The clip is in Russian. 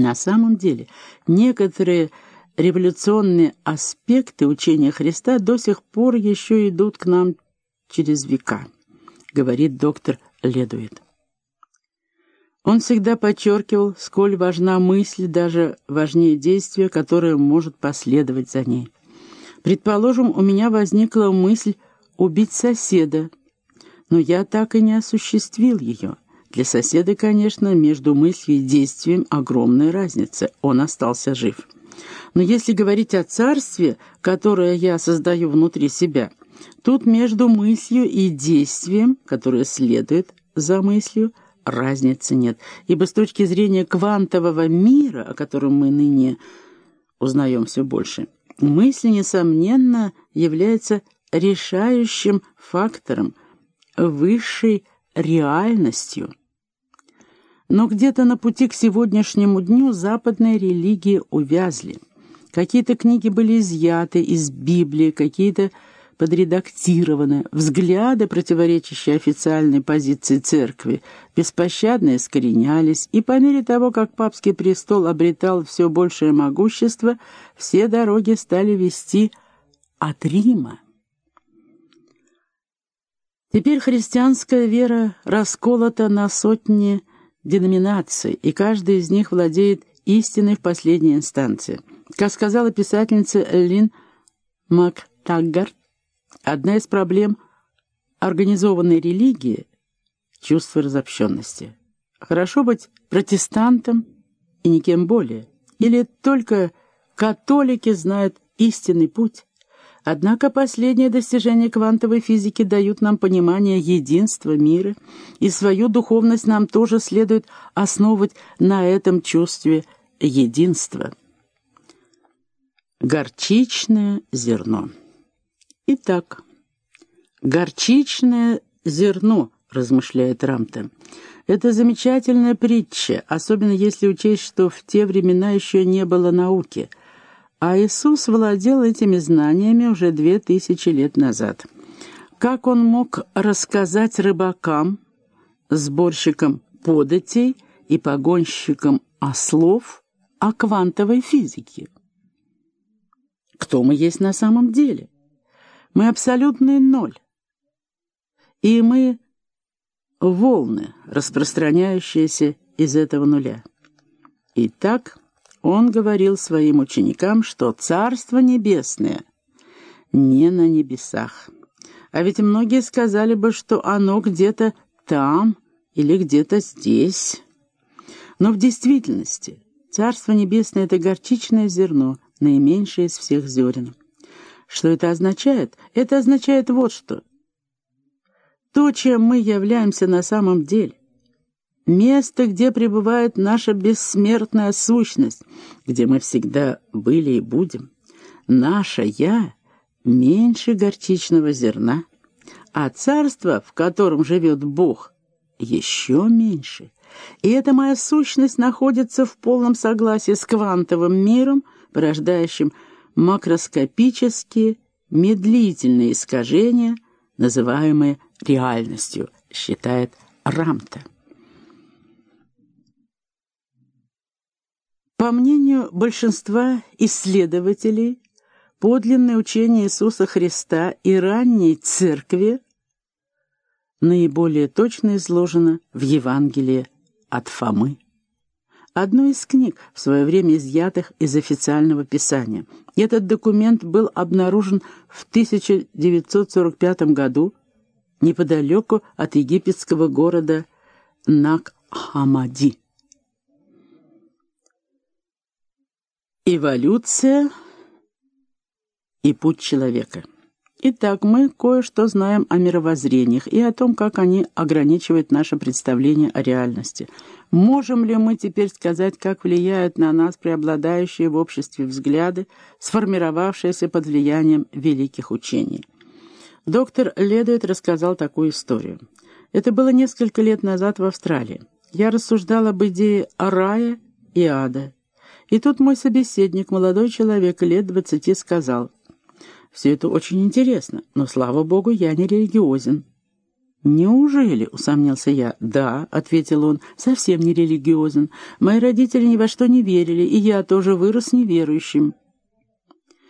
На самом деле, некоторые революционные аспекты учения Христа до сих пор еще идут к нам через века, говорит доктор Ледует. Он всегда подчеркивал, сколь важна мысль, даже важнее действия, которое может последовать за ней. Предположим, у меня возникла мысль убить соседа, но я так и не осуществил ее. Для соседа, конечно, между мыслью и действием огромная разница, он остался жив. Но если говорить о царстве, которое я создаю внутри себя, тут между мыслью и действием, которое следует за мыслью, разницы нет, ибо с точки зрения квантового мира, о котором мы ныне узнаем все больше, мысль, несомненно, является решающим фактором, высшей реальностью. Но где-то на пути к сегодняшнему дню западные религии увязли. Какие-то книги были изъяты из Библии, какие-то подредактированы, взгляды, противоречащие официальной позиции церкви, беспощадно искоренялись, и по мере того, как папский престол обретал все большее могущество, все дороги стали вести от Рима. Теперь христианская вера расколота на сотни деноминаций, и каждая из них владеет истиной в последней инстанции. Как сказала писательница Лин МакТаггарт, Одна из проблем организованной религии — чувство разобщенности. Хорошо быть протестантом и никем более. Или только католики знают истинный путь. Однако последние достижения квантовой физики дают нам понимание единства мира, и свою духовность нам тоже следует основывать на этом чувстве единства. Горчичное зерно Итак, горчичное зерно, размышляет Рамта, это замечательная притча, особенно если учесть, что в те времена еще не было науки, а Иисус владел этими знаниями уже две тысячи лет назад. Как он мог рассказать рыбакам, сборщикам податей и погонщикам ослов о квантовой физике? Кто мы есть на самом деле? Мы абсолютный ноль. И мы — волны, распространяющиеся из этого нуля. Итак, он говорил своим ученикам, что Царство Небесное не на небесах. А ведь многие сказали бы, что оно где-то там или где-то здесь. Но в действительности Царство Небесное — это горчичное зерно, наименьшее из всех зерен. Что это означает? Это означает вот что. То, чем мы являемся на самом деле. Место, где пребывает наша бессмертная сущность, где мы всегда были и будем. Наше «я» меньше горчичного зерна, а царство, в котором живет Бог, еще меньше. И эта моя сущность находится в полном согласии с квантовым миром, порождающим макроскопические медлительные искажения, называемые реальностью, считает Рамта. По мнению большинства исследователей, подлинное учение Иисуса Христа и ранней Церкви наиболее точно изложено в Евангелии от Фомы одной из книг, в свое время изъятых из официального писания. Этот документ был обнаружен в 1945 году неподалеку от египетского города Нак-Хамади. Эволюция и путь человека. Итак, мы кое-что знаем о мировоззрениях и о том, как они ограничивают наше представление о реальности. Можем ли мы теперь сказать, как влияют на нас преобладающие в обществе взгляды, сформировавшиеся под влиянием великих учений? Доктор Ледует рассказал такую историю. Это было несколько лет назад в Австралии. Я рассуждал об идее рая и ада. И тут мой собеседник, молодой человек лет двадцати, сказал – все это очень интересно, но, слава богу, я не религиозен. «Неужели?» — усомнился я. «Да», — ответил он, — «совсем не религиозен. Мои родители ни во что не верили, и я тоже вырос неверующим».